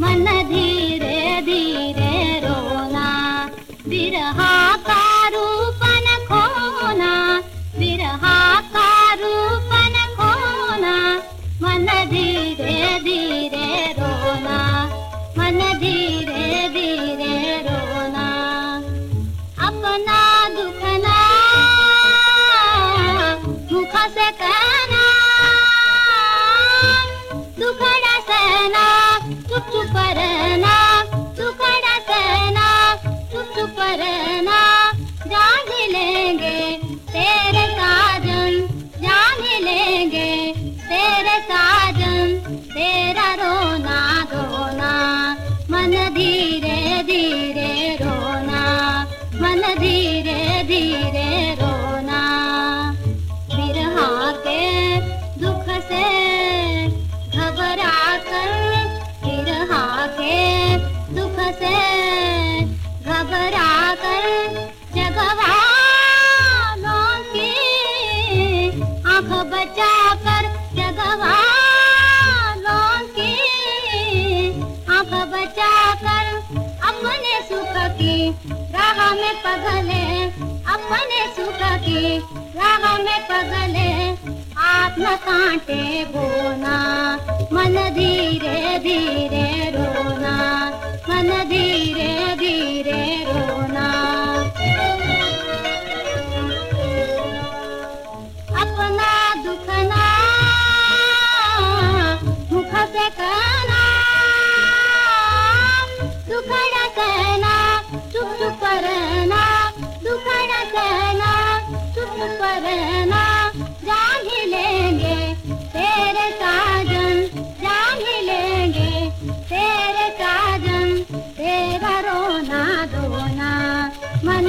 मन धीरे धीरे रोना, बिरहा का रूपन खोना, बिरहा का रूपन खोना, मन धीरे धीरे रोना, मन धीरे धीरे रोना। अपना दुखना मुख से कह धीरे धीरे रोना। बिरहा के दुख से घबरा कर बिरहा के दुख से घबरा कर जगवानों की आँख बचा कर जगवानों राह में पगले अपने सुख की राह में पगले न कांटे बोना मन धीरे रहना जान ही लेंगे, तेरे साजन जान ही लेंगे, तेरे साजन तेरा रोना धोना, मन